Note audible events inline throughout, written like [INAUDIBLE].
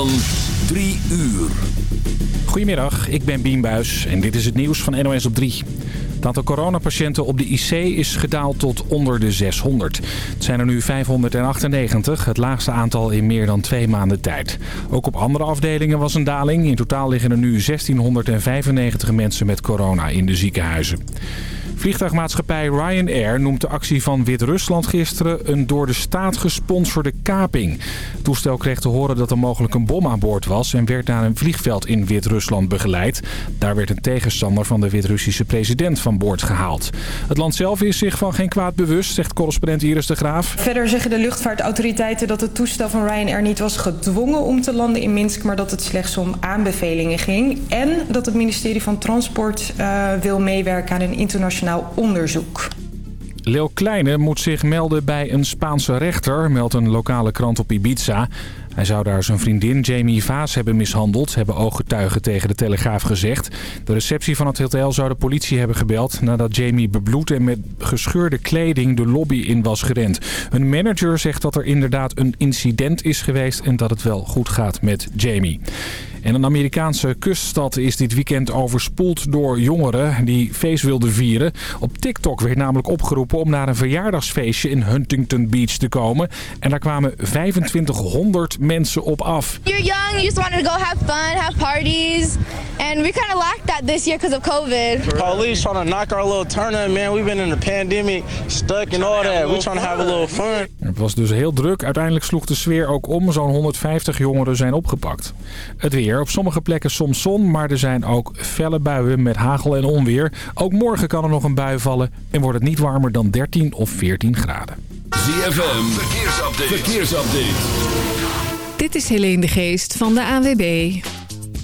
Van 3 uur. Goedemiddag, ik ben Bien en dit is het nieuws van NOS op 3. Het aantal coronapatiënten op de IC is gedaald tot onder de 600. Het zijn er nu 598, het laagste aantal in meer dan twee maanden tijd. Ook op andere afdelingen was een daling. In totaal liggen er nu 1695 mensen met corona in de ziekenhuizen. Vliegtuigmaatschappij Ryanair noemt de actie van Wit-Rusland gisteren een door de staat gesponsorde kaping. Het toestel kreeg te horen dat er mogelijk een bom aan boord was en werd naar een vliegveld in Wit-Rusland begeleid. Daar werd een tegenstander van de Wit-Russische president van boord gehaald. Het land zelf is zich van geen kwaad bewust, zegt correspondent Iris de Graaf. Verder zeggen de luchtvaartautoriteiten dat het toestel van Ryanair niet was gedwongen om te landen in Minsk, maar dat het slechts om aanbevelingen ging. En dat het ministerie van Transport uh, wil meewerken aan een internationaal onderzoek. Leel Kleine moet zich melden bij een Spaanse rechter, meldt een lokale krant op Ibiza. Hij zou daar zijn vriendin Jamie Vaas hebben mishandeld, hebben ooggetuigen tegen de Telegraaf gezegd. De receptie van het hotel zou de politie hebben gebeld nadat Jamie bebloed en met gescheurde kleding de lobby in was gerend. Een manager zegt dat er inderdaad een incident is geweest en dat het wel goed gaat met Jamie. En een Amerikaanse kuststad is dit weekend overspoeld door jongeren die feest wilden vieren. Op TikTok werd namelijk opgeroepen om naar een verjaardagsfeestje in Huntington Beach te komen. En daar kwamen 2500 mensen op af. You're young, you just wanted to go have fun, have parties. And we kind of lacked that this year because of COVID. Police trying to knock our little turn man. We've been in the pandemic, stuck and all that. We're trying to have a little fun. Het was dus heel druk. Uiteindelijk sloeg de sfeer ook om. Zo'n 150 jongeren zijn opgepakt. Het weer. Op sommige plekken soms zon, maar er zijn ook felle buien met hagel en onweer. Ook morgen kan er nog een bui vallen en wordt het niet warmer dan 13 of 14 graden. ZFM, verkeersupdate. verkeersupdate. Dit is Helene de Geest van de ANWB.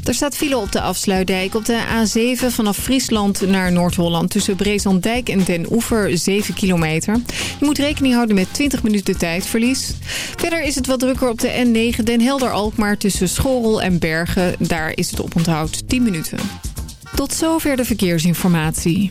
Er staat file op de afsluitdijk op de A7 vanaf Friesland naar Noord-Holland... tussen Brezandijk en Den Oever 7 kilometer. Je moet rekening houden met 20 minuten tijdverlies. Verder is het wat drukker op de N9 Den Helder-Alkmaar tussen Schorel en Bergen. Daar is het oponthoud 10 minuten. Tot zover de verkeersinformatie.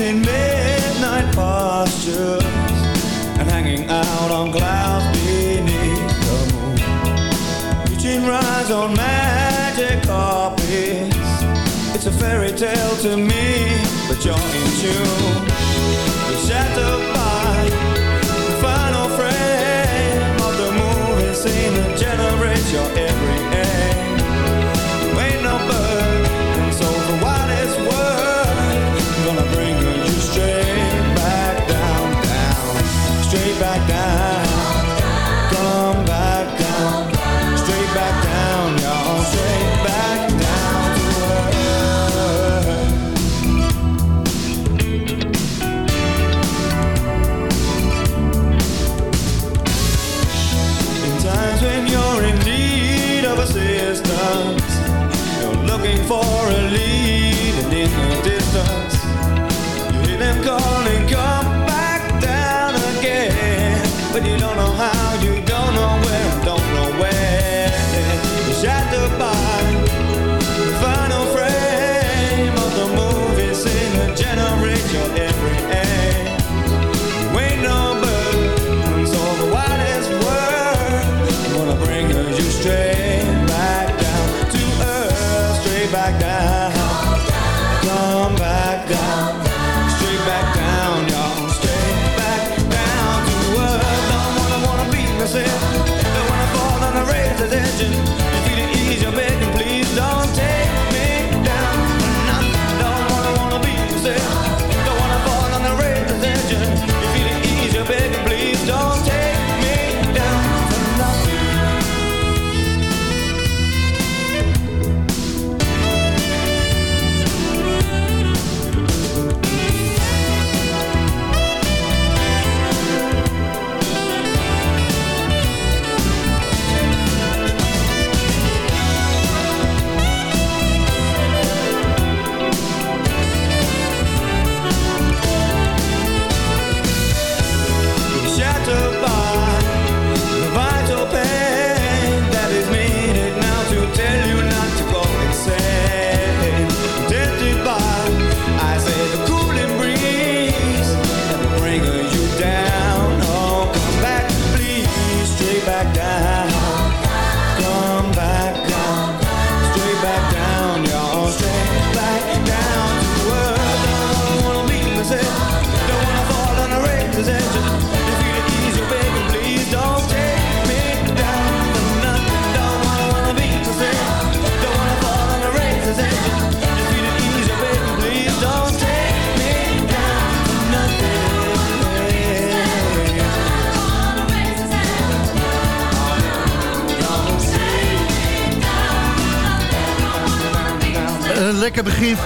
In midnight postures and hanging out on clouds beneath the moon. Reaching rise on magic carpets. It's a fairy tale to me, but you're in tune. You're shattered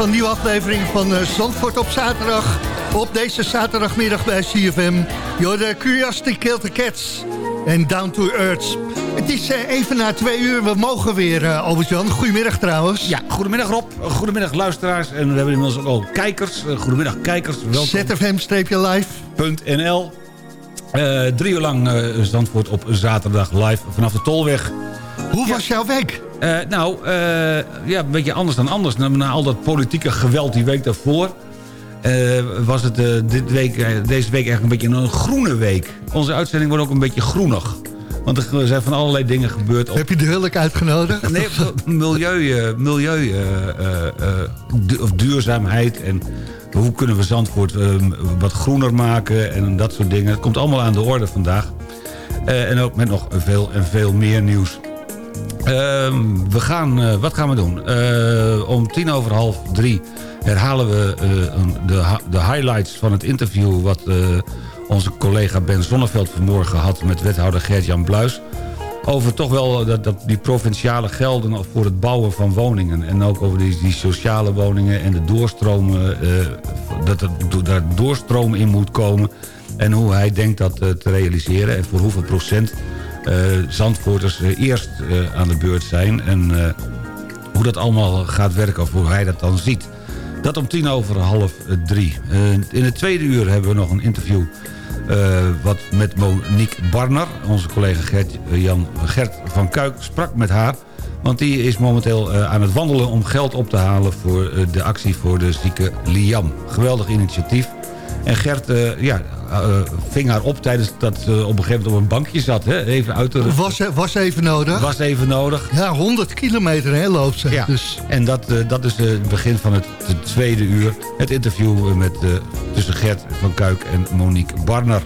van een nieuwe aflevering van uh, Zandvoort op zaterdag. Op deze zaterdagmiddag bij CFM. You're Curiosity Killed the Cats en Down to Earth. Het is uh, even na twee uur, we mogen weer, uh, Albert-Jan. Goedemiddag trouwens. Ja, goedemiddag Rob. Goedemiddag luisteraars. En we hebben inmiddels ook al kijkers. Goedemiddag kijkers. ZFM-live.nl Drie uur lang Zandvoort op zaterdag live vanaf de Tolweg. Hoe was jouw week? Uh, nou, uh, ja, een beetje anders dan anders. Na, na, al dat politieke geweld die week daarvoor... Uh, was het dit week, deze week eigenlijk een beetje een groene week. Onze uitzending wordt ook een beetje groenig. Want er zijn van allerlei dingen gebeurd. Op... Heb je de Hulk uitgenodigd? Nee, [LAUGHS] milieu, milieu of duurzaamheid en hoe kunnen we Zandvoort wat groener maken en dat soort dingen. Het komt allemaal aan de orde vandaag. en ook met nog veel en veel meer nieuws. Uh, we gaan, uh, wat gaan we doen? Uh, om tien over half drie herhalen we uh, de, de, highlights van het interview... wat onze collega Ben Zonneveld vanmorgen had met wethouder Gert-Jan Bluis... over toch wel dat, die provinciale gelden voor het bouwen van woningen... en ook over die, die sociale woningen en de doorstromen... dat er daar doorstroom in moet komen... en hoe hij denkt dat te realiseren en voor hoeveel procent uh, Zandvoorters uh, eerst uh, aan de beurt zijn. En hoe dat allemaal gaat werken of hoe hij dat dan ziet. Dat om tien over half drie. in het tweede uur hebben we nog een interview... wat met Monique Barner, onze collega Gert, Jan Gert van Kuik, sprak met haar. Want die is momenteel aan het wandelen om geld op te halen... voor de actie voor de zieke Liam. Geweldig initiatief. En Gert ja, uh, ving haar op tijdens dat ze op een gegeven moment op een bankje zat. Hè? Even uit de... was, was even nodig. Was even nodig. Ja, 100 kilometer hè, loopt ze. Ja. Dus. En dat, uh, dat is het begin van het, tweede uur. Het interview met, tussen Gert van Kuik en Monique Barner.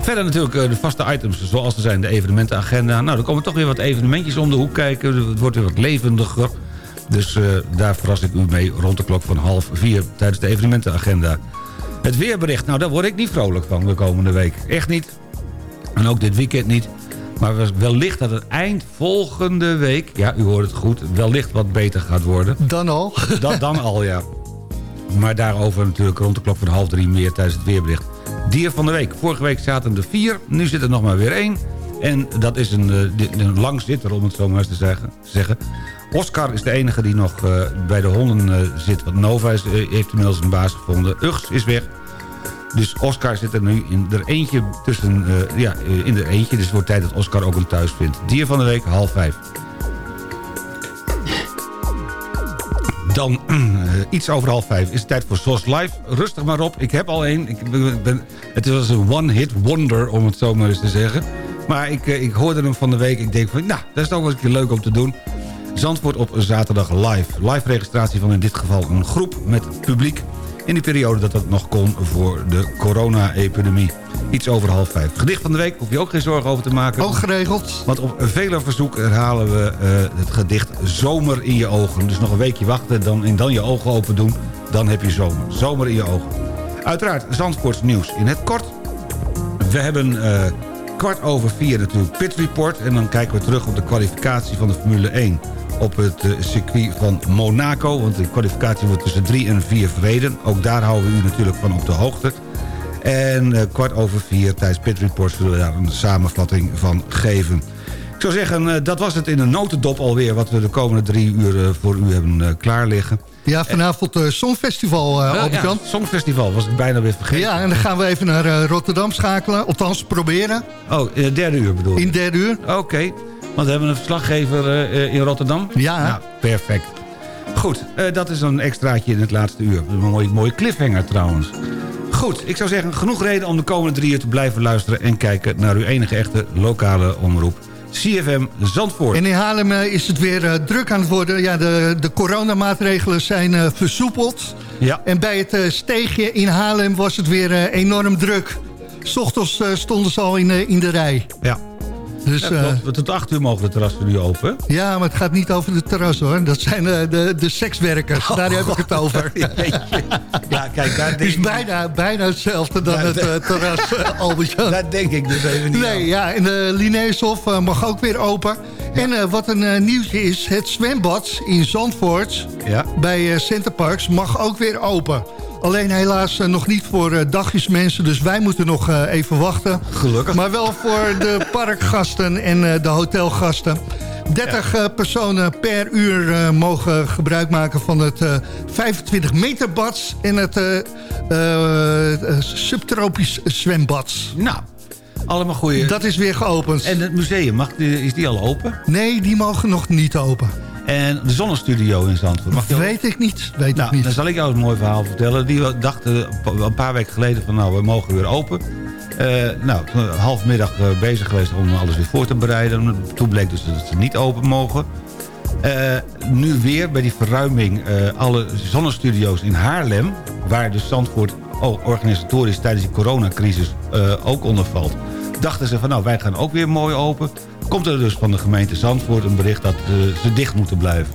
Verder natuurlijk de vaste items zoals er zijn. De evenementenagenda. Nou, er komen toch weer wat evenementjes om de hoek kijken. Het wordt weer wat levendiger. Dus daar verras ik u mee rond de klok van half vier tijdens de evenementenagenda. Het weerbericht, nou daar word ik niet vrolijk van de komende week. Echt niet. En ook dit weekend niet. Maar wellicht dat het eind volgende week... ja, u hoort het goed, wellicht wat beter gaat worden. Dan al? [LAUGHS] Dat dan al, ja. Maar daarover natuurlijk rond de klok van half drie meer tijdens het weerbericht. Dier van de week. Vorige week zaten er vier, nu zit er nog maar weer één. En dat is een, een lang zitter, om het zo maar eens te zeggen. Oscar is de enige die nog uh, bij de honden uh, zit. Want Nova is, uh, heeft inmiddels een baas gevonden. Uggs is weg. Dus Oscar zit er nu in er eentje tussen, ja, in er eentje. Dus het wordt tijd dat Oscar ook een thuis vindt. Dier van de week, half vijf. Dan [CLEARS THROAT] iets over half vijf is het tijd voor SOS Live. Rustig maar op, ik heb al één. Ik ben, het was een one-hit wonder, om het zo maar eens te zeggen. Maar ik, ik hoorde hem van de week. Ik denk van, nou, dat is toch wel een keer leuk om te doen. Zandvoort op zaterdag live. Live registratie van in dit geval een groep met publiek... in die periode dat dat nog kon voor de corona-epidemie. Iets over half vijf. Gedicht van de week, hoef je ook geen zorgen over te maken. Ook geregeld. Want op vele verzoek herhalen we uh, het gedicht Zomer in je ogen. Dus nog een weekje wachten dan, en dan je ogen open doen. Dan heb je zomer. Zomer in je ogen. Uiteraard Zandvoorts nieuws in het kort. We hebben... Uh, kwart over vier natuurlijk Pit Report. En dan kijken we terug op de kwalificatie van de Formule 1 op het circuit van Monaco. Want de kwalificatie wordt tussen 3 en 4 verreden. Ook daar houden we u natuurlijk van op de hoogte. En uh, kwart over vier tijdens Pit Report zullen we daar een samenvatting van geven. Ik zou zeggen, uh, dat was het in een notendop alweer... wat we de komende drie uur uh, voor u hebben klaar liggen. Ja, vanavond uh, Songfestival, uh, Albert ja, Songfestival, was ik bijna weer vergeten. Ja, en dan gaan we even naar uh, Rotterdam schakelen. Althans, proberen. Oh, in derde uur bedoel je? In derde uur. Oké, okay. Want we hebben een verslaggever in Rotterdam. Ja. Nou, perfect. Goed, dat is een extraatje in het laatste uur. Een mooie, mooie cliffhanger trouwens. Goed, ik zou zeggen, genoeg reden om de komende drie uur te blijven luisteren... en kijken naar uw enige echte lokale omroep. CFM Zandvoort. En in Haarlem is het weer druk aan het worden. Ja, de, de coronamaatregelen zijn versoepeld. Ja. En bij het steegje in Haarlem was het weer enorm druk. S ochtends stonden ze al in, in de rij. Ja. Dus, Ja, eh, klopt. Tot 8 uur mogen de terrassen nu open. ja, maar het gaat niet over de terras hoor. Dat zijn eh, de, de sekswerkers. Daar heb ik het over. [LAUGHS] Ja, kijk, daar Het denk is ik, bijna, bijna hetzelfde dan Ja, het eh, terras, [LAUGHS] Albert-Jan. daar denk ik dus even niet Nee, aan. ja, en de Linnaeushof eh, mag ook weer open. En wat een nieuwtje is, het zwembad in Zandvoort... Ja. bij Centerparks mag ook weer open. Alleen helaas eh, nog niet voor eh, dagjesmensen, dus wij moeten nog eh, even wachten. Gelukkig. Maar wel voor [LAUGHS] de parkgasten en de hotelgasten. 30 eh, personen per uur mogen gebruik maken van het eh, 25 meter bad... en het subtropisch zwembad. Nou, allemaal goede. Dat is weer geopend. En het museum, mag, is die al open? Nee, die mogen nog niet open. En de zonnestudio in Zandvoort, mag al Weet ik niet, weet Nou, ik niet. dan zal ik jou een mooi verhaal vertellen. Die dachten een paar weken geleden van nou, we mogen weer open. Eh, nou, toen halfmiddag eh, bezig geweest om alles weer voor te bereiden. Toen bleek dus dat ze niet open mogen. Eh, nu weer bij die verruiming eh, alle zonnestudio's in Haarlem... waar dus Zandvoort oh, organisatorisch tijdens die coronacrisis eh, ook onder valt... dachten ze van nou, wij gaan ook weer mooi open. Komt er dus van de gemeente Zandvoort een bericht dat eh, ze dicht moeten blijven.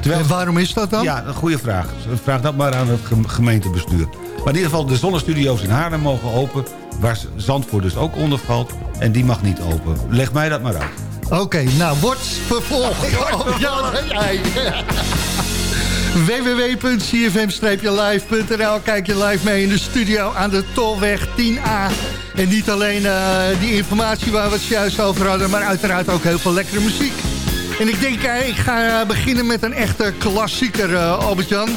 Terwijl En waarom is dat dan? ja, een goede vraag. Vraag dat maar aan het gem- gemeentebestuur. Maar in ieder geval, de zonnestudio's in Haarlem mogen open... waar Zandvoort dus ook onder valt. En die mag niet open. Leg mij dat maar uit. Oké, nou, wordt vervolgd. Oh, ja. www.cfm-live.nl Kijk je live mee in de studio aan de Tolweg 10A. En niet alleen eh, die informatie waar we het juist over hadden... maar uiteraard ook heel veel lekkere muziek. En ik denk, eh, ik ga eh, beginnen met een echte klassieker, eh, Albert-Jan.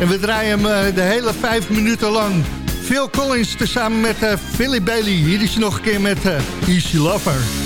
En we draaien hem de hele vijf minuten lang. Phil Collins tezamen met Philly Bailey. Hier is hij nog een keer met Easy Lover.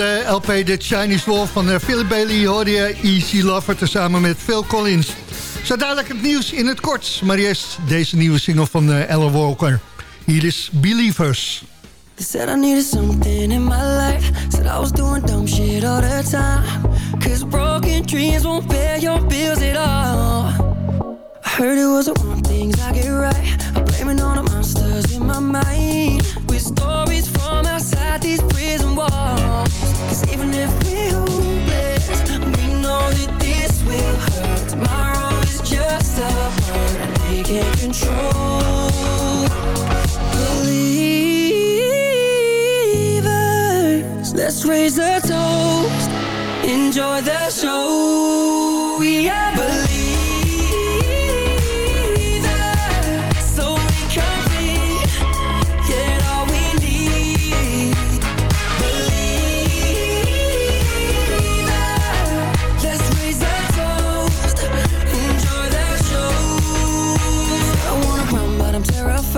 De LP The Chinese Wolf van uh, Philip Bailey hoorde je Easy Lover... tezamen met Phil Collins. Zo dadelijk het nieuws in het kort. Maar eerst deze nieuwe single van uh, Ellen Walker. Hier is Believers. They said I needed something in my life Said I was doing dumb shit all the time Cause broken dreams won't pay your bills at all I heard it was the wrong things I get right I'm blaming all the monsters in my mind With stories from outside these will hurt. Tomorrow is just a Believers Let's raise a toast. Enjoy the show. We are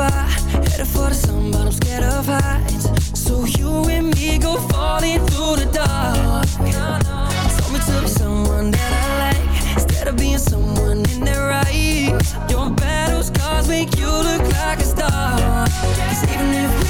I'm Headed for the sun but I'm scared of heights. So you and me go falling through the dark. Told me to be someone that I like Instead of being someone in their right. Your battle scars make you look like a star. Cause even if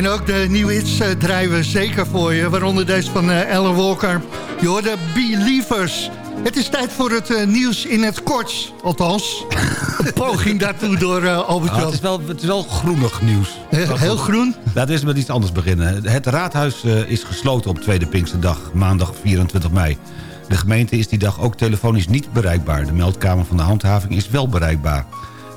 En ook de nieuwe hits uh, draaien we zeker voor je. Waaronder deze van uh, Ellen Walker. Je hoorde Believers. Het is tijd voor het uh, nieuws in het kort. Althans, [LAUGHS] poging daartoe door Albert Ah, het, is wel, het is wel groenig nieuws. Heel, heel groen? Laten we eens met iets anders beginnen. Het raadhuis is gesloten op Tweede Pinksterdag, maandag 24 mei. De gemeente is die dag ook telefonisch niet bereikbaar. De meldkamer van de handhaving is wel bereikbaar.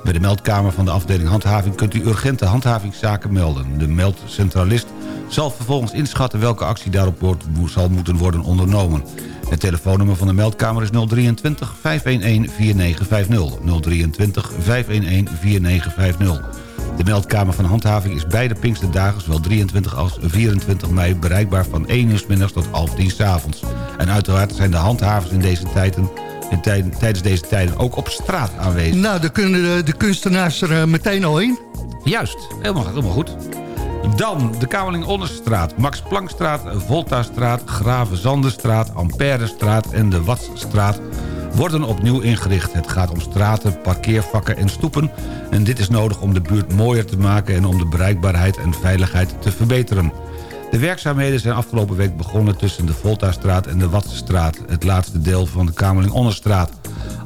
Bij de meldkamer van de afdeling handhaving kunt u urgente handhavingszaken melden. De meldcentralist zal vervolgens inschatten welke actie daarop zal moeten worden ondernomen. Het telefoonnummer van de meldkamer is 023 511 4950. 023 511 4950. De meldkamer van handhaving is beide Pinksterdagen, zowel 23 als 24 mei, bereikbaar van 1 uur middags tot half 10 's avonds. En uiteraard zijn de handhavers in deze tijden tij- tijdens deze tijden ook op straat aanwezig. Nou, dan kunnen de, de kunstenaars er uh, meteen al in. Juist, helemaal, helemaal goed. Dan de Kamerling Onderstraat, Max Planckstraat, Voltastraat, Graven-Zanderstraat, Amperestraat en de Watsstraat worden opnieuw ingericht. Het gaat om straten, parkeervakken en stoepen. En dit is nodig om de buurt mooier te maken en om de bereikbaarheid en veiligheid te verbeteren. De werkzaamheden zijn afgelopen week begonnen tussen de Voltastraat en de Watsenstraat, het laatste deel van de Kamerling Onderstraat.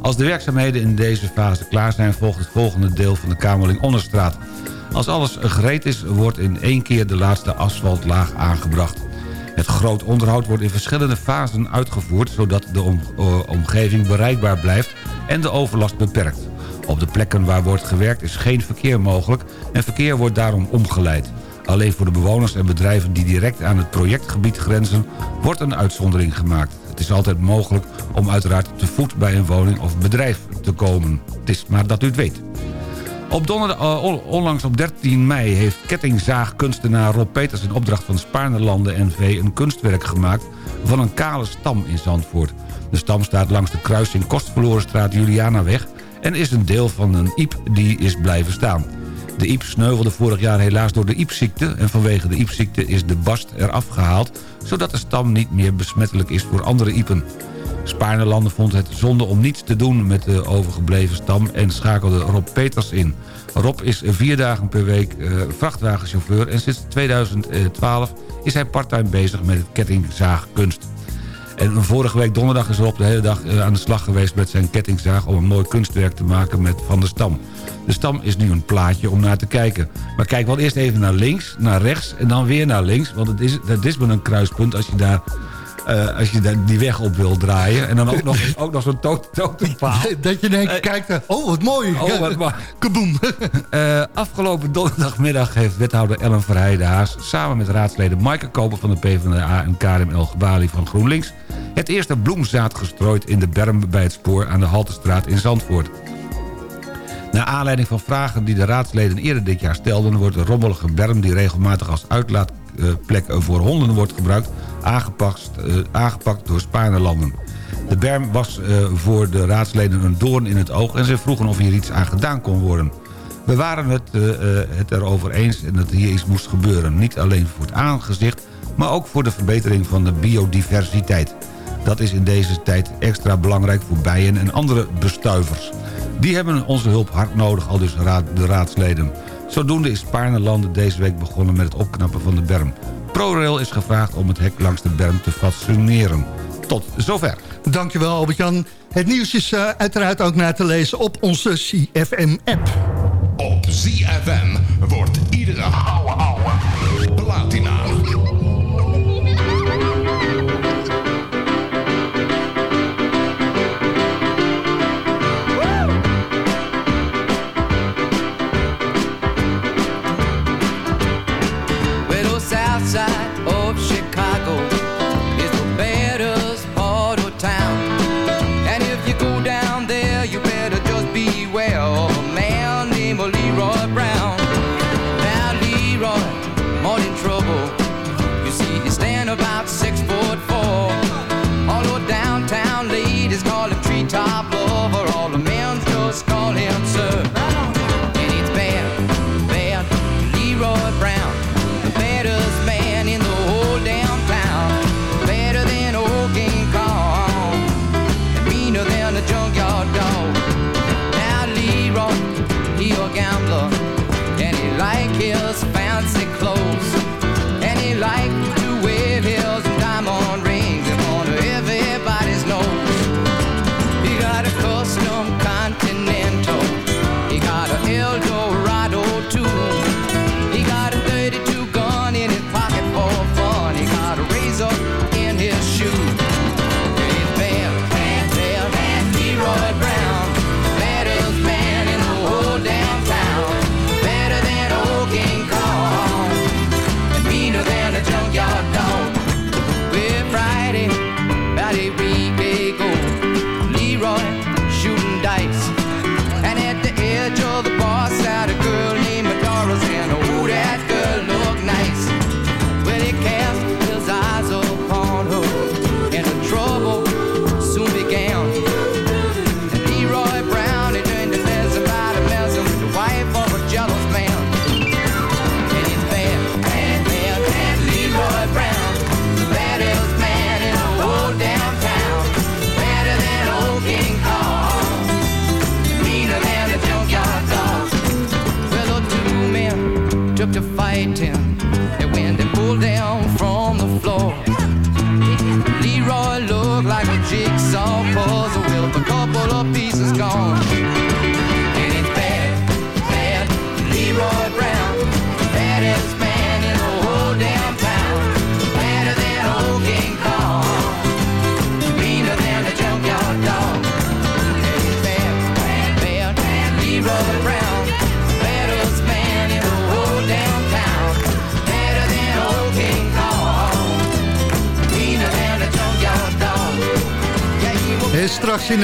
Als de werkzaamheden in deze fase klaar zijn, volgt het volgende deel van de Kamerling Onderstraat. Als alles gereed is, wordt in één keer de laatste asfaltlaag aangebracht. Het groot onderhoud wordt in verschillende fasen uitgevoerd... zodat de uh, omgeving bereikbaar blijft en de overlast beperkt. Op de plekken waar wordt gewerkt is geen verkeer mogelijk... en verkeer wordt daarom omgeleid. Alleen voor de bewoners en bedrijven die direct aan het projectgebied grenzen... wordt een uitzondering gemaakt. Het is altijd mogelijk om uiteraard te voet bij een woning of bedrijf te komen. Het is maar dat u het weet. Op donderdag, uh, onlangs op 13 mei heeft kettingzaagkunstenaar Rob Peters... in opdracht van Spaarnelanden NV een kunstwerk gemaakt... van een kale stam in Zandvoort. De stam staat langs de kruising Kostverlorenstraat Julianaweg... en is een deel van een iep die is blijven staan. De iep sneuvelde vorig jaar helaas door de iepziekte... en vanwege de iepziekte is de bast eraf gehaald... zodat de stam niet meer besmettelijk is voor andere iepen. Spaarnelanden vond het zonde om niets te doen met de overgebleven stam... en schakelde Rob Peters in. Rob is vier dagen per week eh, vrachtwagenchauffeur... en sinds 2012 is hij parttime bezig met het kettingzaagkunst. En vorige week donderdag is Rob de hele dag eh, aan de slag geweest met zijn kettingzaag... om een mooi kunstwerk te maken met van de stam. De stam is nu een plaatje om naar te kijken. Maar kijk wel eerst even naar links, naar rechts en dan weer naar links. Want het is, het is met een kruispunt als je daar... eh, als je daar die weg op wil draaien. En dan ook nog, [LAUGHS] ook nog zo'n to- totempaal. Dat je in één keer kijkt, eh, oh wat mooi. Oh, wat mooi. [LAUGHS] Kaboom. Eh, afgelopen donderdagmiddag heeft wethouder Ellen Verheijden Haas... samen met raadsleden Maaike Koper van de PvdA en Karim El Gebali van GroenLinks... het eerste bloemzaad gestrooid in de berm bij het spoor aan de Haltestraat in Zandvoort. Naar aanleiding van vragen die de raadsleden eerder dit jaar stelden... wordt de rommelige berm die regelmatig als uitlaatplek voor honden wordt gebruikt... aangepakt, eh, aangepakt door Spaarnelanden. De berm was eh, voor de raadsleden een doorn in het oog... en ze vroegen of hier iets aan gedaan kon worden. We waren het, eh, het erover eens en dat hier iets moest gebeuren. Niet alleen voor het aangezicht, maar ook voor de verbetering van de biodiversiteit. Dat is in deze tijd extra belangrijk voor bijen en andere bestuivers. Die hebben onze hulp hard nodig, al dus de raadsleden. Zodoende is Spaarnelanden deze week begonnen met het opknappen van de berm. ProRail is gevraagd om het hek langs de berm te fatsoeneren. Tot zover. Dankjewel Albert-Jan. Het nieuws is eh, uiteraard ook na te lezen op onze CFM-app. Op ZFM wordt iedere ouwe ouwe platina.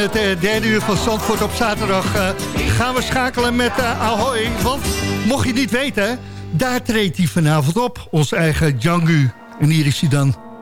Het eh, derde uur van Zandvoort op zaterdag eh, gaan we schakelen met eh, Ahoy. Want mocht je het niet weten, daar treedt hij vanavond op. Onze eigen Django. En hier is hij dan.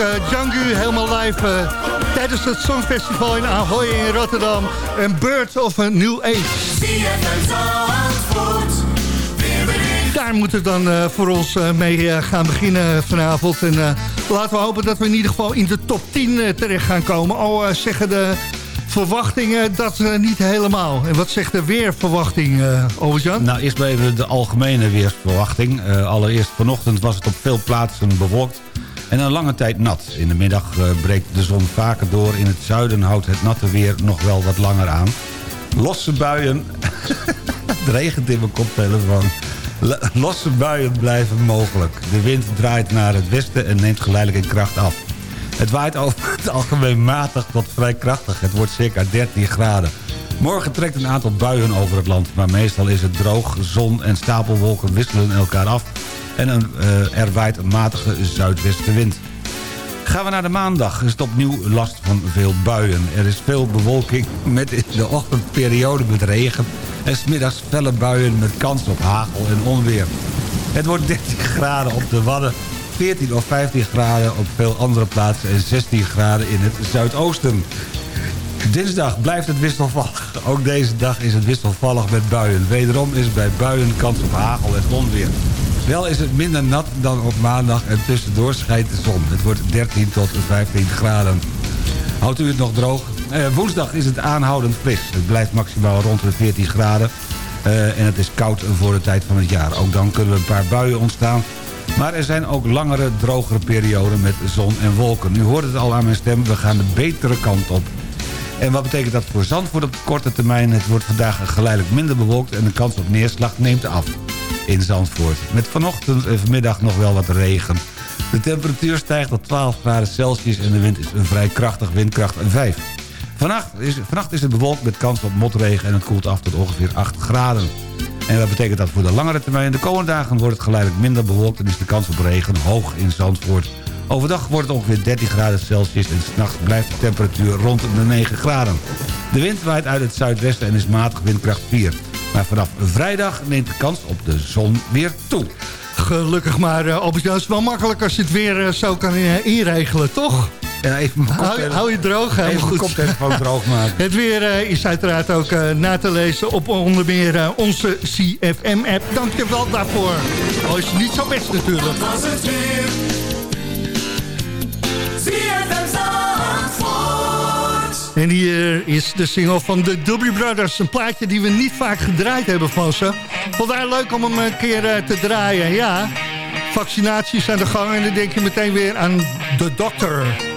Django helemaal live eh, tijdens het Songfestival in Ahoy in Rotterdam. Een Bird of a New Age. Daar moet het dan eh, voor ons eh, mee eh, gaan beginnen vanavond. En eh, laten we hopen dat we in ieder geval in de top 10 eh, terecht gaan komen. Al eh, zeggen de verwachtingen dat eh, niet helemaal. En wat zegt de weerverwachting, eh Albert-Jan? Nou, eerst maar even de algemene weersverwachting. Eh, allereerst vanochtend was het op veel plaatsen bewolkt en een lange tijd nat. In de middag eh, breekt de zon vaker door. In het zuiden houdt het natte weer nog wel wat langer aan. Losse buien... [LAUGHS] het regent in mijn koptelefoon. Losse buien blijven mogelijk. De wind draait naar het westen en neemt geleidelijk in kracht af. Het waait over het algemeen matig tot vrij krachtig. Het wordt circa 13 graden. Morgen trekt een aantal buien over het land. Maar meestal is het droog, zon en stapelwolken wisselen elkaar af. En een, eh, er waait een matige zuidwestenwind. Gaan we naar de maandag is het opnieuw last van veel buien. Er is veel bewolking met in de ochtendperiode met regen... en smiddags felle buien met kans op hagel en onweer. Het wordt 13 graden op de Wadden, 14 of 15 graden op veel andere plaatsen... en 16 graden in het zuidoosten. Dinsdag blijft het wisselvallig. Ook deze dag is het wisselvallig met buien. Wederom is bij buien kans op hagel en onweer. Wel is het minder nat dan op maandag en tussendoor schijnt de zon. Het wordt 13 tot 15 graden. Houdt u het nog droog? Eh, woensdag is het aanhoudend fris. Het blijft maximaal rond de 14 graden. Eh, en het is koud voor de tijd van het jaar. Ook dan kunnen een paar buien ontstaan. Maar er zijn ook langere, drogere perioden met zon en wolken. U hoort het al aan mijn stem, we gaan de betere kant op. En wat betekent dat voor Zandvoort op korte termijn? Het wordt vandaag geleidelijk minder bewolkt en de kans op neerslag neemt af in Zandvoort. Met vanochtend en vanmiddag nog wel wat regen. De temperatuur stijgt tot 12 graden Celsius en de wind is een vrij krachtig windkracht 5. Vannacht is, vannacht is het bewolkt met kans op motregen en het koelt af tot ongeveer 8 graden. En wat betekent dat voor de langere termijn? De komende dagen wordt het geleidelijk minder bewolkt en is de kans op regen hoog in Zandvoort. Overdag wordt het ongeveer 13 graden Celsius en s'nachts blijft de temperatuur rond de 9 graden. De wind waait uit het zuidwesten en is matig windkracht 4. Maar vanaf vrijdag neemt de kans op de zon weer toe. Gelukkig maar, uh, Albert Jan, het is wel makkelijk als je het weer uh, zo kan uh, inregelen, toch? Ja, even hou, hou, je droog, helemaal even goed. koptelefoon droog maken. [LAUGHS] Het weer is uiteraard ook na te lezen op onder meer onze CFM-app. Dank je wel daarvoor. Al is het niet zo best natuurlijk. Dat was het weer. En hier is de single van de Doobie Brothers. Een plaatje die we niet vaak gedraaid hebben van ze. Vandaar leuk om hem een keer uh, te draaien. Ja, vaccinaties aan de gang en dan denk je meteen weer aan de dokter.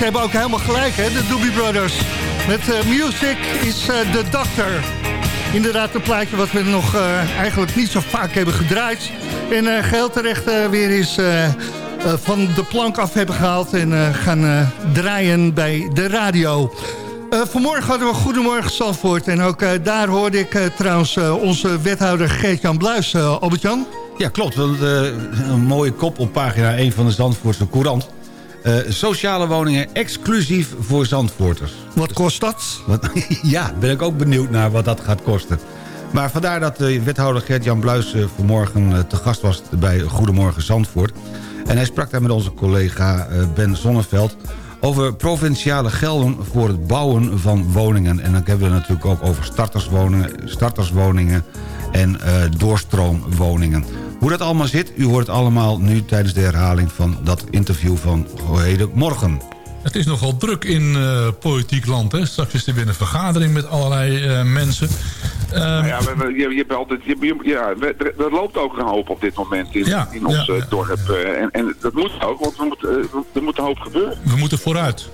Ze hebben ook helemaal gelijk, hè, de Doobie Brothers. Met eh, Music is eh, The Doctor. Inderdaad een plaatje wat we nog eh, eigenlijk niet zo vaak hebben gedraaid. En eh geheel terecht weer eens van de plank af hebben gehaald... en gaan draaien bij de radio. Vanmorgen hadden we Goedemorgen Zandvoort. En ook daar hoorde ik trouwens onze wethouder Geert-Jan Bluis, Albert-Jan. Ja, klopt. Eh, een mooie kop op pagina 1 van de Zandvoortse Courant. Eh, sociale woningen exclusief voor Zandvoorters. Wat kost dat? Wat, [LAUGHS] ja, ben ik ook benieuwd naar wat dat gaat kosten. Maar vandaar dat de wethouder Gert-Jan Bluis eh, vanmorgen eh, te gast was bij Goedemorgen Zandvoort. En hij sprak daar met onze collega eh, Ben Zonneveld over provinciale gelden voor het bouwen van woningen. En dan hebben we het natuurlijk ook over starterswoningen, starterswoningen en eh, doorstroomwoningen. Hoe dat allemaal zit, u hoort allemaal nu tijdens de herhaling van dat interview van morgen. Het is nogal druk in eh, politiek land. Hè? Straks is er weer een vergadering met allerlei eh, mensen. Ehm, Nou ja, we, we- je, je hebt altijd, je, je- ja, we- er, loopt ook een hoop op dit moment in, Ja, in ons ja, eh, ja. dorp. en, en dat moet ook, want we moeten, er moet een hoop gebeuren. we moeten vooruit.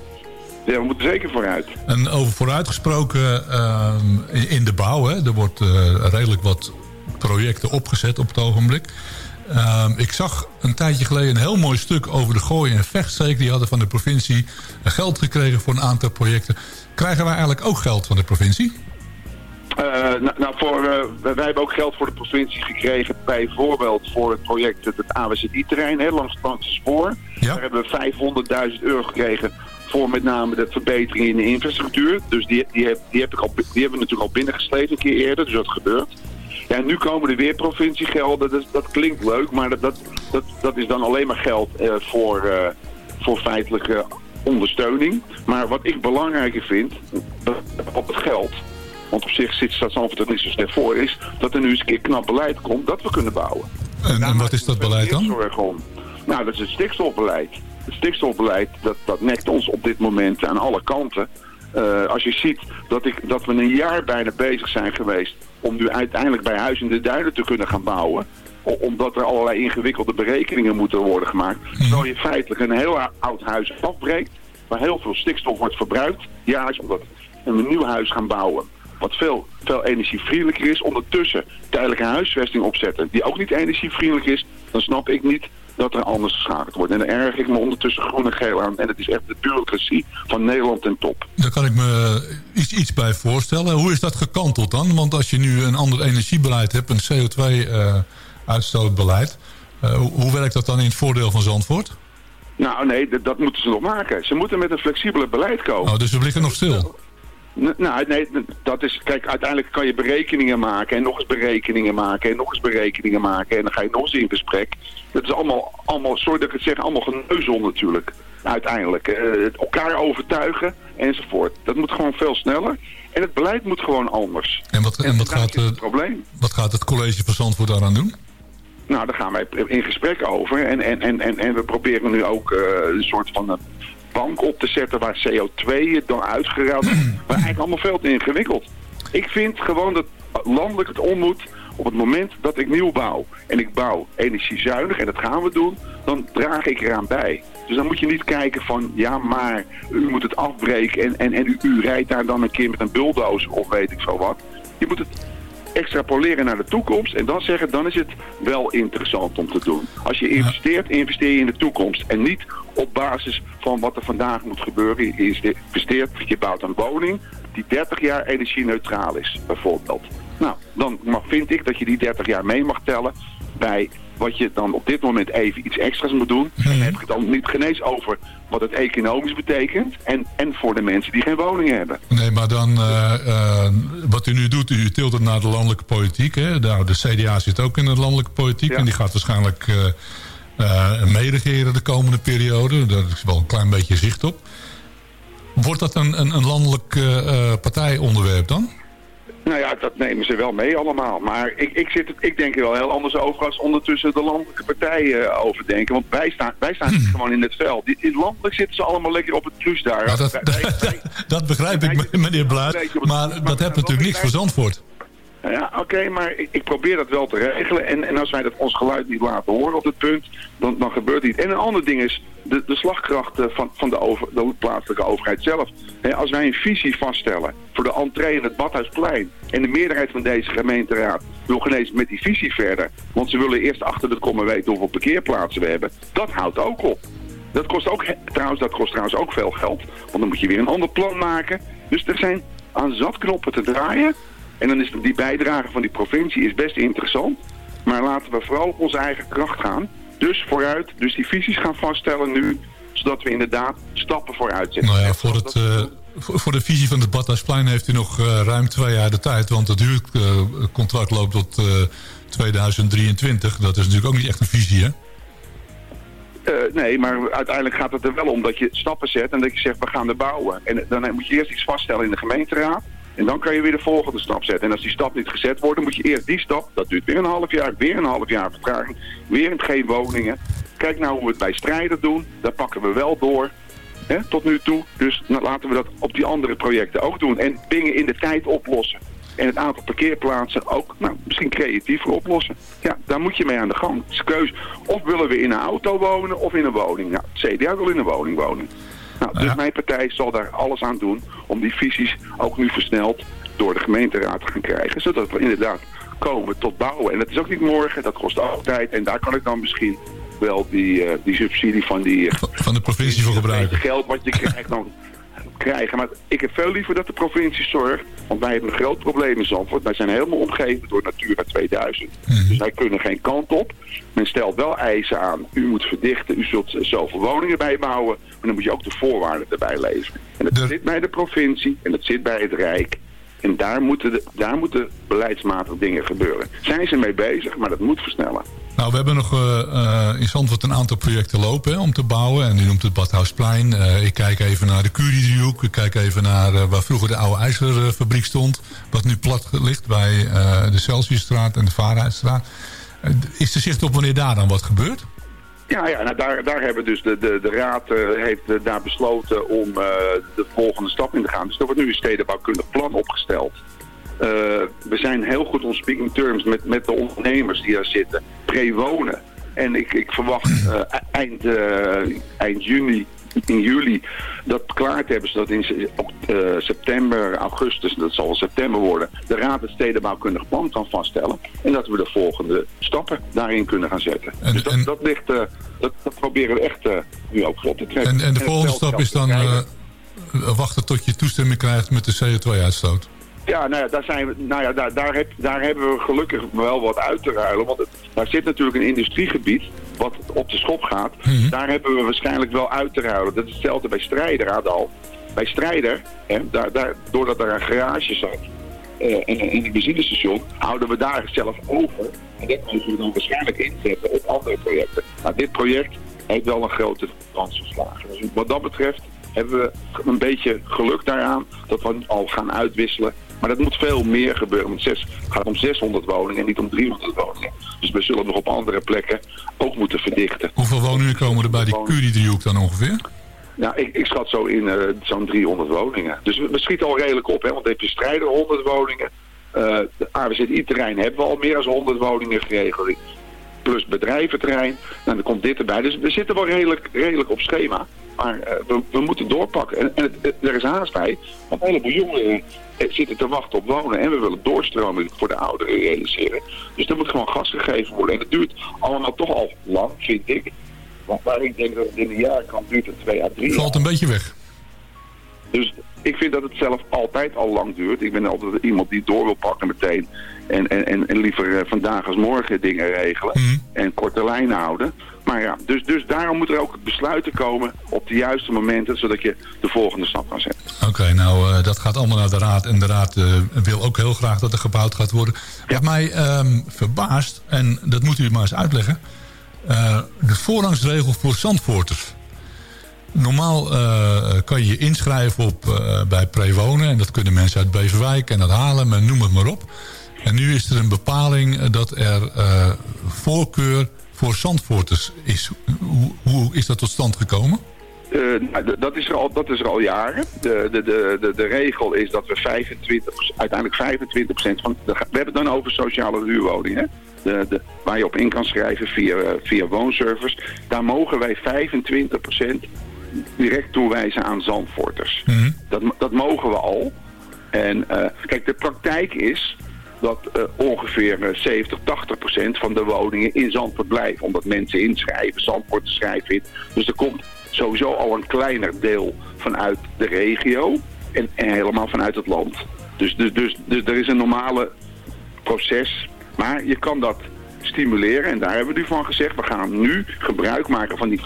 Ja, we moeten zeker vooruit. En over vooruitgesproken ehm, in, in de bouw. Hè? Er wordt eh, redelijk wat projecten opgezet op het ogenblik. Ehm, ik zag een tijdje geleden een heel mooi stuk over de Gooi en Vechtstreek. Die hadden van de provincie geld gekregen voor een aantal projecten. Krijgen wij eigenlijk ook geld van de provincie? Eh, nou, nou, voor, eh, wij hebben ook geld voor de provincie gekregen, bijvoorbeeld voor het project het, AWZI-terrein hè, langs het Spoor. Daar hebben we 500.000 euro gekregen voor met name de verbetering in de infrastructuur. Dus die, die, heb, die, heb ik al, die hebben we natuurlijk al binnengesleept een keer eerder, dus dat gebeurt. Ja, nu komen er weer provinciegelden, dat, dat klinkt leuk, maar dat, dat, dat, dat is dan alleen maar geld eh, voor, eh, voor feitelijke ondersteuning. Maar wat ik belangrijker vind, dat op het geld, want op zich zit Stadsanvert er niet zo slecht voor, is dat er nu eens een keer knap beleid komt dat we kunnen bouwen. En, en wat is dat beleid dan? Zorg om. Nou, dat is het stikstofbeleid. Het stikstofbeleid, dat, dat nekt ons op dit moment aan alle kanten. Eh, als je ziet dat, ik, dat we een jaar bijna bezig zijn geweest om nu uiteindelijk bij Huis in de Duinen te kunnen gaan bouwen. Omdat er allerlei ingewikkelde berekeningen moeten worden gemaakt. Terwijl je feitelijk een heel oud huis afbreekt, waar heel veel stikstof wordt verbruikt. Jaarlijks omdat een nieuw huis gaan bouwen. Wat veel, veel energievriendelijker is. Ondertussen tijdelijke huisvesting opzetten. Die ook niet energievriendelijk is. Dan snap ik niet dat er anders geschakeld wordt. En dan erg ik me ondertussen groen en geel aan. En het is echt de bureaucratie van Nederland ten top. Daar kan ik me iets, iets bij voorstellen. Hoe is dat gekanteld dan? Want als je nu een ander energiebeleid hebt, een CO2-uitstootbeleid... eh, hoe, hoe werkt dat dan in het voordeel van Zandvoort? Nou nee, dat, dat moeten ze nog maken. Ze moeten met een flexibeler beleid komen. Oh, dus we liggen nog stil. Nou, nee, dat is, kijk, uiteindelijk kan je berekeningen maken en nog eens berekeningen maken en nog eens berekeningen maken en dan ga je nog eens in gesprek. Dat is allemaal, allemaal sorry dat ik het zeg, allemaal geneuzel natuurlijk, uiteindelijk. Eh, elkaar overtuigen enzovoort. Dat moet gewoon veel sneller en het beleid moet gewoon anders. En wat, en wat, gaat, het eh, probleem. wat gaat het college van Zandvoort daaraan doen? Nou, daar gaan wij in gesprek over. En, en, en, en, en we proberen nu ook eh, een soort van bank op te zetten waar CO2 dan uitgeruild wordt. [CLEARS THROAT] Maar eigenlijk allemaal veel te ingewikkeld. Ik vind gewoon dat landelijk het om moet op het moment dat ik nieuw bouw. En ik bouw energiezuinig, en dat gaan we doen, dan draag ik eraan bij. Dus dan moet je niet kijken van, ja maar, u moet het afbreken en, en, en u, u rijdt daar dan een keer met een bulldozer of weet ik veel wat. Je moet het extrapoleren naar de toekomst en dan zeggen, dan is het wel interessant om te doen. Als je investeert, investeer je in de toekomst en niet op basis van wat er vandaag moet gebeuren. Je investeert, je bouwt een woning die 30 jaar energie-neutraal is, bijvoorbeeld. Nou, dan mag, vind ik dat je die 30 jaar mee mag tellen bij wat je dan op dit moment even iets extra's moet doen. En dan heb ik het dan niet genees over wat het economisch betekent en, en voor de mensen die geen woningen hebben. Nee, maar dan, eh, eh, wat u nu doet, u tilt het naar de landelijke politiek. Hè? Nou, de CDA zit ook in de landelijke politiek en die gaat waarschijnlijk eh, meeregeren de komende periode. Daar is wel een klein beetje zicht op. Wordt dat een, een, een landelijk partijonderwerp dan? Nou ja, dat nemen ze wel mee allemaal. Maar ik, ik, zit, ik denk er wel heel anders over als ondertussen de landelijke partijen eh, over denken. Want wij staan, wij staan gewoon in het veld. Die- In landelijk zitten ze allemaal lekker op het kruis daar. Dat, Wij- wij- wij- [LAUGHS] dat begrijp ik, meneer Bluis. Maar dat hebt natuurlijk niks voor Zandvoort. Nou Ja, oké, maar ik, ik probeer dat wel te regelen. En, en als wij dat ons geluid niet laten horen op dit punt, dan, dan gebeurt niet. En een ander ding is de, de slagkracht eh, van, van de, over, de plaatselijke overheid zelf. Als wij een visie vaststellen voor de entree in het Badhuisplein... en de meerderheid van deze gemeenteraad wil genezen met die visie verder... want ze willen eerst achter de komma weten hoeveel parkeerplaatsen we hebben... dat houdt ook op. Dat kost, ook, trouwens, dat kost trouwens ook veel geld. Want dan moet je weer een ander plan maken. Dus er zijn aan zat knoppen te draaien. En dan is die bijdrage van die provincie is best interessant. Maar laten we vooral op onze eigen kracht gaan. Dus vooruit, dus die visies gaan vaststellen nu. Zodat we inderdaad stappen vooruit zetten. Nou ja, voor, het, eh, voor de visie van het Badhuisplein heeft u nog eh, ruim twee jaar de tijd. Want het huurcontract loopt tot eh, 2023. Dat is natuurlijk ook niet echt een visie, hè? Eh, nee, maar uiteindelijk gaat het er wel om dat je stappen zet en dat je zegt we gaan er bouwen. En dan moet je eerst iets vaststellen in de gemeenteraad. En dan kan je weer de volgende stap zetten. En als die stap niet gezet wordt, dan moet je eerst die stap. Dat duurt weer een half jaar, weer een half jaar vertraging. Weer geen woningen. Kijk nou hoe we het bij strijden doen. Daar pakken we wel door. Tot nu toe. Dus nou, laten we dat op die andere projecten ook doen. En dingen in de tijd oplossen. En het aantal parkeerplaatsen ook nou, misschien creatiever oplossen. Ja, daar moet je mee aan de gang. Het is keus. Of willen we in een auto wonen of in een woning. Nou, het CDA wil in een woning wonen. Nou, dus mijn partij zal daar alles aan doen om die visies ook nu versneld door de gemeenteraad te gaan krijgen. Zodat we inderdaad komen tot bouwen. En dat is ook niet morgen, dat kost ook tijd. En daar kan ik dan misschien wel die, eh, die subsidie van die... eh, Van de provincie voor gebruiken. geld wat je krijgt dan krijgen. Maar ik heb veel liever dat de provincie zorgt. Want wij hebben een groot probleem in Zandvoort. Wij zijn helemaal omgeven door Natura 2000. Dus wij kunnen geen kant op. Men stelt wel eisen aan. U moet verdichten. U zult zoveel woningen bijbouwen. Maar dan moet je ook de voorwaarden erbij leveren. En dat zit bij de provincie. En dat zit bij het Rijk. En daar moeten, daar moeten beleidsmatig dingen gebeuren. Zijn ze mee bezig, maar dat moet versnellen. Nou, we hebben nog eh, eh, in Zandvoort een aantal projecten lopen om te bouwen. En u noemt het Badhuisplein. Eh, ik kijk even naar de Curie-driehoek. Ik kijk even naar waar vroeger de oude ijzerfabriek stond. Wat nu plat ligt bij de Celsiusstraat en de Vaarhuisstraat. Eh, is er zicht op wanneer daar dan wat gebeurt? Ja, ja nou daar, daar hebben dus de, de, de raad eh, heeft eh, daar besloten om eh, de volgende stap in te gaan. Dus er wordt nu een stedenbouwkundig plan opgesteld. We zijn heel goed on speaking terms met, met de ondernemers die daar zitten. Pre-wonen. En ik, ik verwacht eind, eind juni, in juli, dat klaar te hebben. Zodat in eh, september, augustus, dat zal september worden, de raad het stedenbouwkundig plan kan vaststellen. En dat we de volgende stappen daarin kunnen gaan zetten. dus dat, dat ligt, eh, dat, dat proberen we echt eh, nu ook vlot te trekken. En, en de volgende stap is dan wachten tot je toestemming krijgt met de CO2-uitstoot. Ja, nou ja, daar, zijn we, nou ja daar, daar, heb, daar hebben we gelukkig wel wat uit te ruilen. Want het, daar zit natuurlijk een industriegebied wat op de schop gaat. Daar hebben we waarschijnlijk wel uit te ruilen. Dat is hetzelfde bij Strijder, Adal. Bij Strijder, hè, daar, daar, doordat er een garage zat eh, en, en een benzinestation, houden we daar zelf over. En dat moeten we dan waarschijnlijk inzetten op andere projecten. Nou, dit project heeft wel een grote kans geslagen. Dus wat dat betreft hebben we een beetje geluk daaraan dat we al gaan uitwisselen. Maar dat moet veel meer gebeuren. Want het gaat om 600 woningen en niet om 300 woningen. Dus we zullen nog op andere plekken ook moeten verdichten. Hoeveel woningen komen er bij die Curie-driehoek dan ongeveer? Nou, ik, ik schat zo in eh, zo'n 300 woningen. Dus we, we schieten al redelijk op, hè, want dan heb je strijder 100 woningen. Eh de AWZI-terrein hebben we al meer dan 100 woningen geregeld. Plus bedrijventerrein. Nou, dan komt dit erbij. Dus we zitten wel redelijk, redelijk op schema. Maar eh, we, we moeten doorpakken. En, en het, het- er is haast bij. Want een heleboel jongeren eh, zitten te wachten op wonen. En we willen doorstroming voor de ouderen realiseren. Dus er moet gewoon gas gegeven worden. En het duurt allemaal toch al lang, vind ik. Want waar ik denk dat het in een jaar kan, duurt het twee à drie jaar. Valt een beetje weg. Dus ik vind dat het zelf altijd al lang duurt. Ik ben altijd iemand die door wil pakken meteen. En, en, en, en liever eh, vandaag als morgen dingen regelen. En korte lijnen houden. Maar ja, dus, dus daarom moet er ook besluiten komen op de juiste momenten. Zodat je de volgende stap kan zetten. Oké, nou eh, dat gaat allemaal naar de raad. En de raad eh, wil ook heel graag dat er gebouwd gaat worden. Wat mij ehm, verbaast, en dat moet u maar eens uitleggen. eh, de voorrangsregel voor Zandvoorters. Normaal eh, kan je je inschrijven op, eh, bij Prewonen. En dat kunnen mensen uit Beverwijk en uit Haarlem en noem het maar op. En nu is er een bepaling eh, dat er voorkeur voor Zandvoorters is. Hoe, hoe is dat tot stand gekomen? Nou, dat, is er al, dat is er al jaren. De, de, de, de, regel is dat we 25, uiteindelijk 25% van... de- we hebben het dan over sociale huurwoningen. De, de, waar je op in kan schrijven via, via woonservice. Daar mogen wij 25 direct toewijzen aan Zandvoorters. Dat, dat mogen we al. En eh, kijk, de praktijk is dat eh, ongeveer eh, 70, 80 procent van de woningen in Zandvoort blijven. Omdat mensen inschrijven, Zandvoort schrijven in. Dus er komt sowieso al een kleiner deel vanuit de regio en, en helemaal vanuit het land. Dus, dus, dus, dus er is een normale proces. Maar je kan dat stimuleren. En daar hebben we nu van gezegd. We gaan nu gebruik maken van die 25%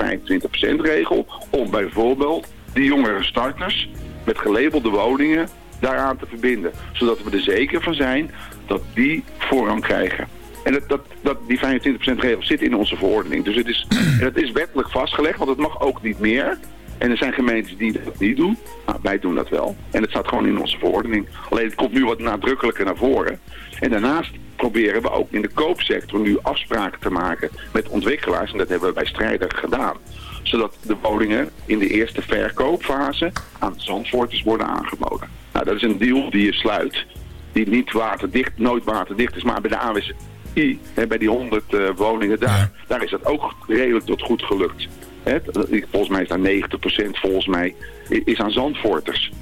regel. Om bijvoorbeeld die jongere starters met gelabelde woningen daaraan te verbinden. Zodat we er zeker van zijn dat die voorrang krijgen. En dat, dat, dat, die 25% regel zit in onze verordening. Dus het is, [CLEARS THROAT] het is wettelijk vastgelegd, want het mag ook niet meer. En er zijn gemeentes die dat niet doen. Nou, wij doen dat wel. En het staat gewoon in onze verordening. Alleen het komt nu wat nadrukkelijker naar voren. En daarnaast proberen we ook in de koopsector nu afspraken te maken met ontwikkelaars. En dat hebben we bij Strijder gedaan. Zodat de woningen in de eerste verkoopfase aan Zandvoorters worden aangeboden. Nou, dat is een deal die je sluit. Die niet waterdicht, nooit waterdicht is. Maar bij de AWSI, hè, bij die 100 eh, woningen daar, daar is dat ook redelijk tot goed gelukt. Hè, dat- volgens mij is daar 90% volgens mij is aan Zandvoorters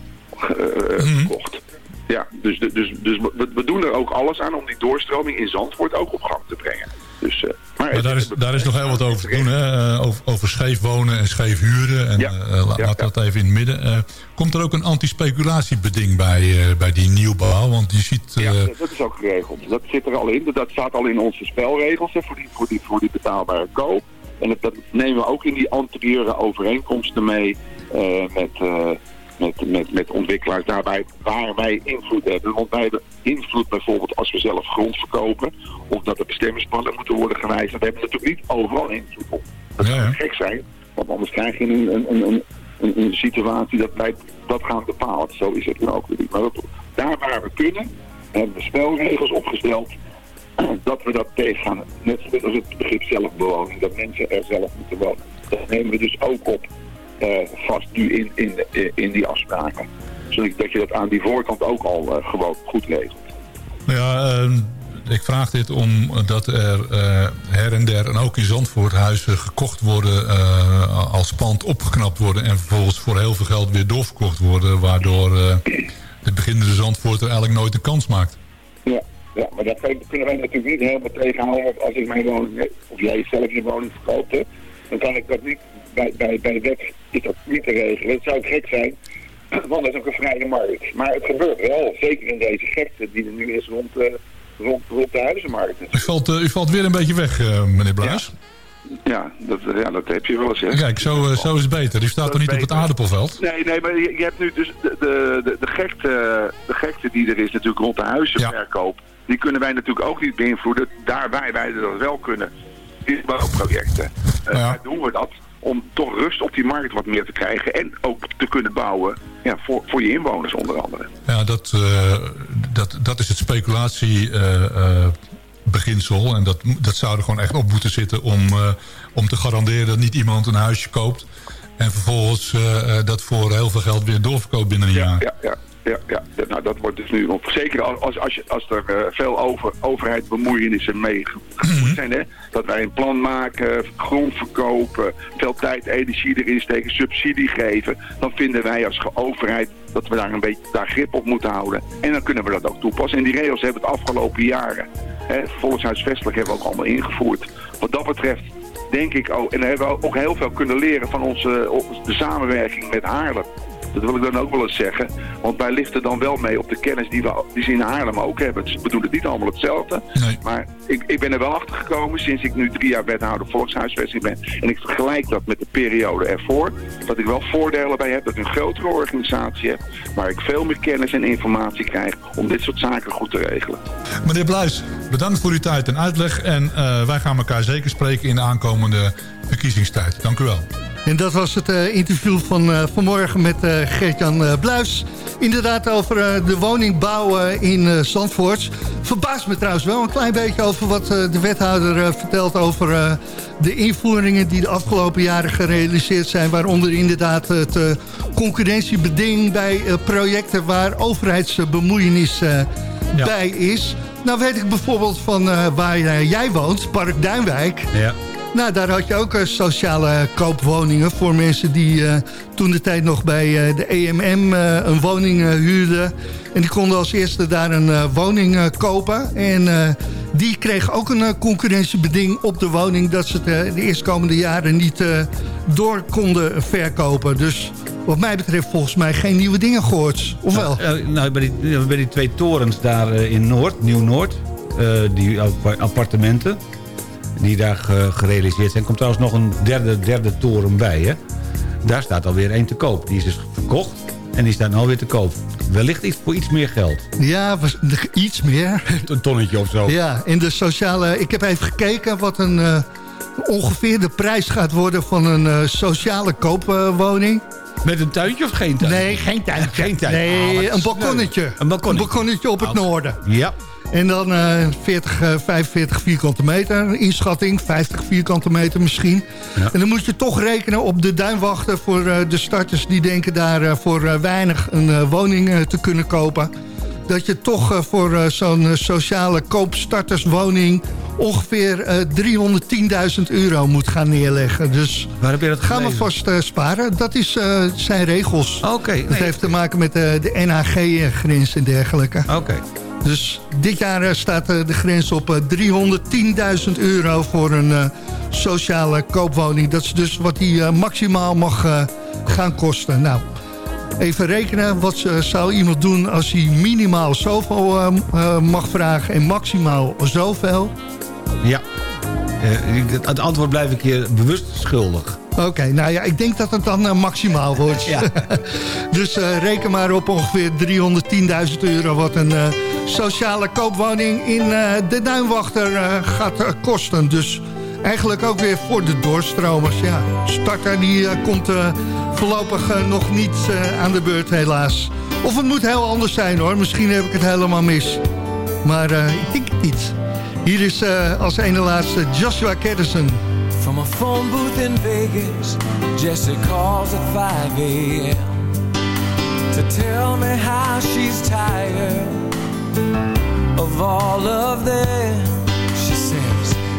eh, eh, gekocht. Ja, dus, dus, dus we, we doen er ook alles aan om die doorstroming in Zandvoort ook op gang te brengen. Dus, eh, maar Maar daar is, daar is nog heel wat over te doen, hè? eh, over, over scheef wonen en scheef huren. En, eh, la- laat dat even in het midden. Komt er ook een antispeculatiebeding bij, bij die nieuwbouw? Want je ziet... Ja, dat is ook geregeld. Dat zit er al in. Dat staat al in onze spelregels hè, voor, die, voor, die, voor die betaalbare koop. En dat, dat nemen we ook in die anterieure overeenkomsten mee met, met, met, met ontwikkelaars daarbij waar wij invloed hebben. Want wij hebben invloed bijvoorbeeld als we zelf grond verkopen of dat de bestemmingsplannen moeten worden gewijzigd. We hebben natuurlijk niet overal invloed op. Dat zou gek zijn, want anders krijg je een, een, een, een, situatie dat wij dat gaan bepalen. Zo is het nu ook weer niet. Maar dat- daar waar we kunnen, hebben we spelregels opgesteld [CLEARS THROAT] dat we dat tegengaan. Net zoals het begrip zelfbewoning, dat mensen er zelf moeten wonen. Dat nemen we dus ook op vast nu in, in, eh, in die afspraken. Zodat dat je dat aan die voorkant ook al eh, gewoon goed regelt. Nou ja, ehm, ik vraag dit omdat er eh, her en der en ook in Zandvoort huizen gekocht worden eh, als pand opgeknapt worden en vervolgens voor heel veel geld weer doorverkocht worden, waardoor eh, de beginnende Zandvoort er eigenlijk nooit een kans maakt. Ja, ja maar dat kunnen wij natuurlijk niet helemaal tegenhouden. Want als ik mijn woning, of jij zelf je woning verkoopt, dan kan ik dat niet, bij, bij, bij de wet is dat niet te regelen. Het zou gek zijn, [CLEARS THROAT] want dat is ook een vrije markt. Maar het gebeurt wel, zeker in deze gekte die er nu is rond, eh, rond, rond de huizenmarkt. U valt, eh, u valt weer een beetje weg, eh, meneer Bluis. Ja, dat, ja, dat heb je wel eens. Hè. Kijk, zo, zo is het beter. U staat toch niet op het aardappelveld? Nee, nee, maar je, je hebt nu dus de, de, de, de, gekte, de gekte die er is natuurlijk rond de huizenverkoop. Die kunnen wij natuurlijk ook niet beïnvloeden. Daarbij wij dat wel kunnen. Is bouwprojecten. Eh, daar doen we dat om toch rust op die markt wat meer te krijgen. En ook te kunnen bouwen ja, voor, voor je inwoners onder andere. Ja, dat, eh, dat, dat is het speculatiebeginsel. en dat, dat zou er gewoon echt op moeten zitten om, eh, om te garanderen dat niet iemand een huisje koopt. En vervolgens eh, eh, dat voor heel veel geld weer doorverkoopt binnen een jaar. Ja, ja, ja, ja. Nou, dat wordt dus nu op. Zeker als, als, als er eh, veel over, overheid bemoeienissen mee gevoerd zijn. Hè? Dat wij een plan maken, grond verkopen, veel tijd, energie erin steken, subsidie geven. Dan vinden wij als overheid dat we daar een beetje daar grip op moeten houden. En dan kunnen we dat ook toepassen. En die regels hebben het afgelopen jaren, hè, volkshuisvestelijk hebben we ook allemaal ingevoerd. Wat dat betreft denk ik ook, en daar hebben we ook heel veel kunnen leren van onze, de samenwerking met Haarlem. Dat wil ik dan ook wel eens zeggen. Want wij liften dan wel mee op de kennis die, we, die ze in Haarlem ook hebben. Dus we doen het niet allemaal hetzelfde. Maar ik, ik ben er wel achter gekomen sinds ik nu drie jaar wethouder volkshuisvesting ben. En ik vergelijk dat met de periode ervoor. Dat ik wel voordelen bij heb. Dat ik een grotere organisatie heb. Waar ik veel meer kennis en informatie krijg om dit soort zaken goed te regelen. Meneer Bluis, bedankt voor uw tijd en uitleg. En eh, wij gaan elkaar zeker spreken in de aankomende verkiezingstijd. Dank u wel. En dat was het eh, interview van uh, vanmorgen met uh, Gert-Jan Bluis. Inderdaad over de woningbouw in Zandvoort. Verbaast me trouwens wel een klein beetje over wat de wethouder vertelt... over de invoeringen die de afgelopen jaren gerealiseerd zijn. Waaronder inderdaad het concurrentiebeding bij projecten waar overheidsbemoeienis bij is. Nou weet ik bijvoorbeeld van waar jij woont, Park Duinwijk... Ja. Nou, daar had je ook uh, sociale koopwoningen voor mensen die uh, toen de tijd nog bij uh, de EMM een woning huurden. En die konden als eerste daar een woning kopen. En die kregen ook een concurrentiebeding op de woning dat ze het de eerstkomende jaren niet door konden verkopen. Dus wat mij betreft volgens mij geen nieuwe dingen gehoord. Of wel? Nou, nou bij, die, die twee torens daar in Noord, Nieuw-Noord, die appartementen die daar gerealiseerd zijn. komt trouwens nog een derde, derde toren bij. Hè? Daar staat alweer één te koop. Die is dus verkocht en die staat nu alweer te koop. Wellicht iets voor iets meer geld. Ja, iets meer. [LAUGHS] Een tonnetje of zo. Ja, in de sociale... Ik heb even gekeken wat een... Uh, ongeveer de prijs gaat worden van een uh, sociale koopwoning. Met een tuintje of geen tuintje? Nee, geen tuintje. Geen tuintje. Nee, oh, een balkonnetje. Een balkonnetje. Een balkonnetje op het noorden. Ja. En dan uh, 40, uh, 45 vierkante meter, inschatting, 50 vierkante meter misschien. Ja. En dan moet je toch rekenen op de duinwachten voor uh, de starters die denken daar uh, voor weinig een woning te kunnen kopen. Dat je toch voor zo'n sociale koopstarterswoning ongeveer 310.000 euro moet gaan neerleggen. Dus Waar heb je dat gaan we vast sparen. Dat is, zijn regels. Oké. Okay, dat nee. heeft te maken met de NHG-grens en dergelijke. Oké. Dus dit jaar staat de grens op uh, 310.000 euro voor een sociale koopwoning. Dat is dus wat die maximaal mag gaan kosten. Nou, even rekenen. Wat zou iemand doen als hij minimaal zoveel mag vragen en maximaal zoveel? Ja, het antwoord blijf ik je bewust schuldig. Oké, okay, nou ja, ik denk dat het dan uh, maximaal wordt. Ja. [LAUGHS] dus uh, reken maar op ongeveer 310.000 euro wat een uh, sociale koopwoning in de Duinwachter gaat kosten. Dus eigenlijk ook weer voor de doorstromers. Ja, starter die komt voorlopig nog niet aan de beurt helaas. Of het moet heel anders zijn hoor, misschien heb ik het helemaal mis. Maar ik denk het niet. Hier is als ene laatste Joshua Caddison. From a phone booth in Vegas, Jessie calls at 5 a.m. To tell me how she's tired of all of them.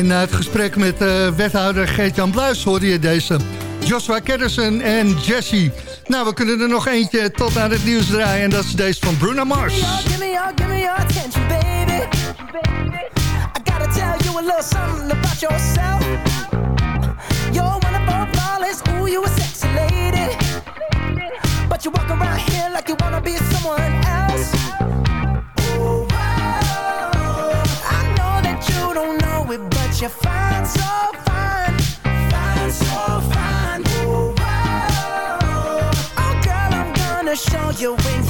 En na het gesprek met uh, wethouder Geert-Jan Bluis hoorde je deze. Joshua Kedderson en Jesse. Nou, we kunnen er nog eentje tot aan het nieuws draaien. En dat is deze van Bruno Mars. Give me your, give me your, attention, baby. I gotta tell you a little something about yourself. You're wonderful, flawless, ooh, you a sexy lady. But you walk around here like you wanna be someone else. you when